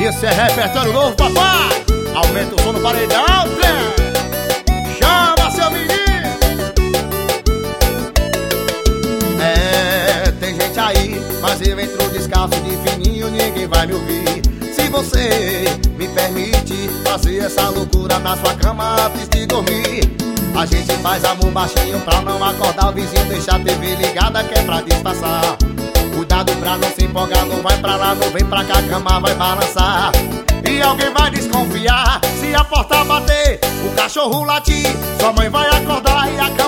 Esse é repertório novo, papai. Aumenta o som no paredão, trem. Chama seu menino. É, tem gente aí, mas eu entro descalço de fininho, ninguém vai me ouvir. Se você me permite fazer essa loucura na sua cama antes de dormir. A gente faz amor baixinho pra não acordar o vizinho, deixar a TV ligada que é pra disfarçar. Cuidado pra não se empolgar, não vai pra lá, não vem pra cá, a cama vai balançar. E alguém vai desconfiar se a porta bater, o cachorro latir. Sua mãe vai acordar e a cama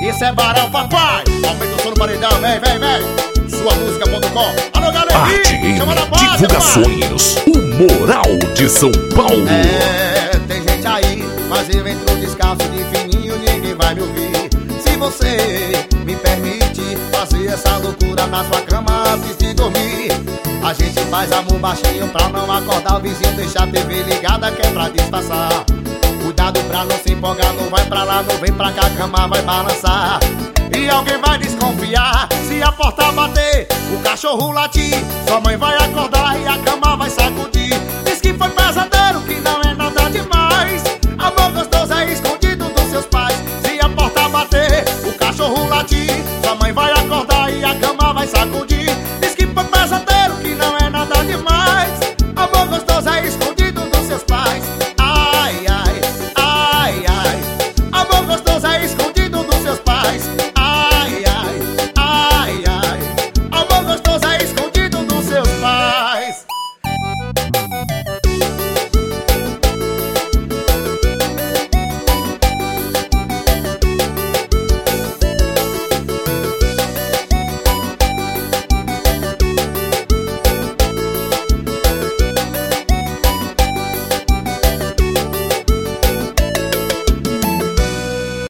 Isso é barão, papai. Aumenta o som no paredão, vem, vem, vem. Sua música.com. Alô, em Chama na base. Divulgações. O Moral de São Paulo. É, tem gente aí, mas eu entro descalço de fininho, ninguém vai me ouvir. Se você me permite fazer essa loucura na sua cama antes de dormir. A gente faz amor baixinho pra não acordar o vizinho, deixar a TV ligada que é pra disfarçar. Cuidado pra não se empolgar, não vai pra lá, não vem pra cá, a cama vai balançar. E alguém vai desconfiar se a porta bater, o cachorro latir, sua mãe vai acordar.